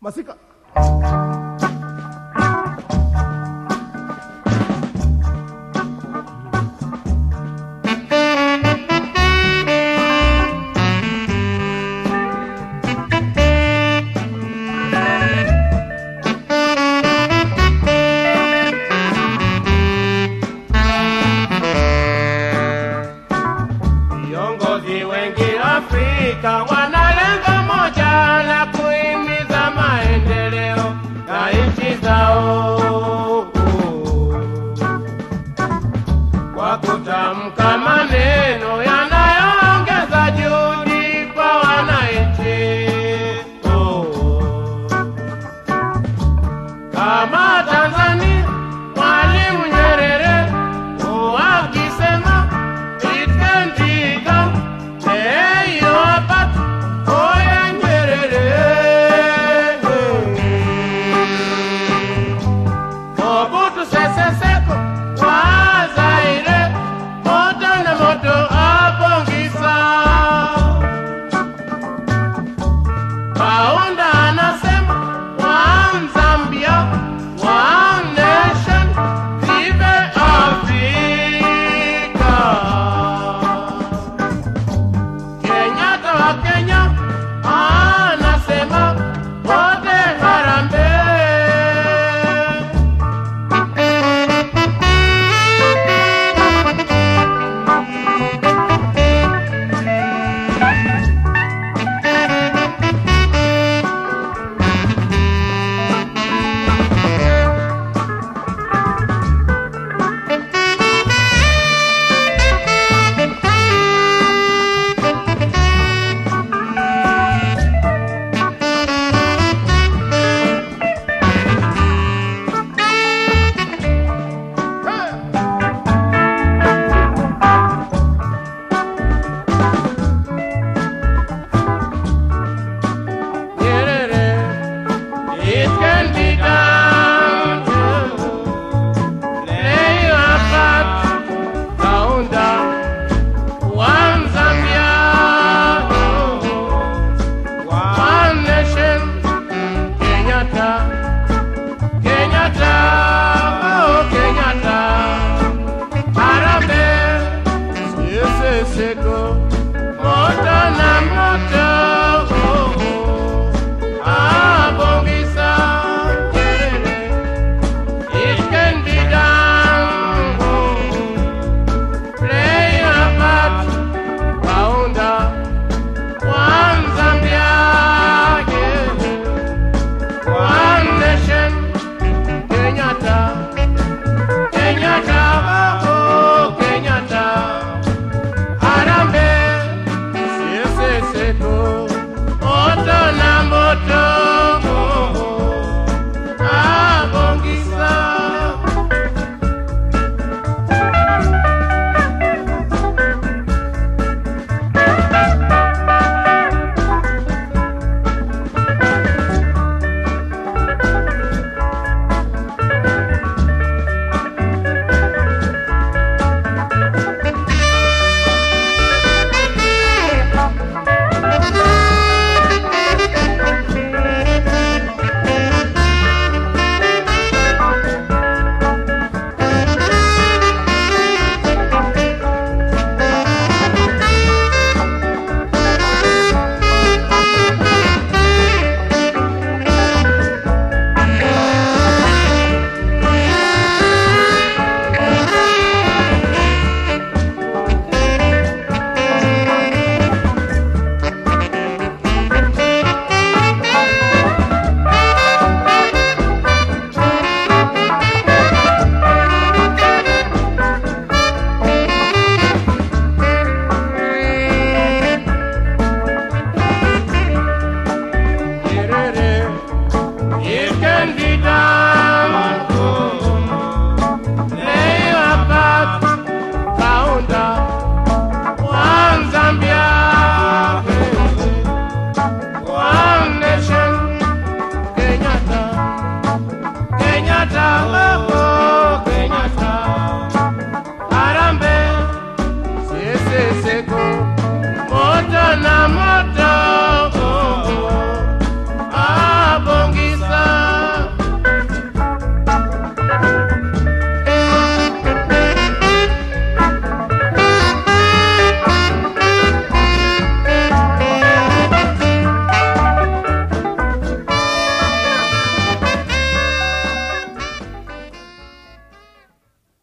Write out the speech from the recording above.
まあ、せか。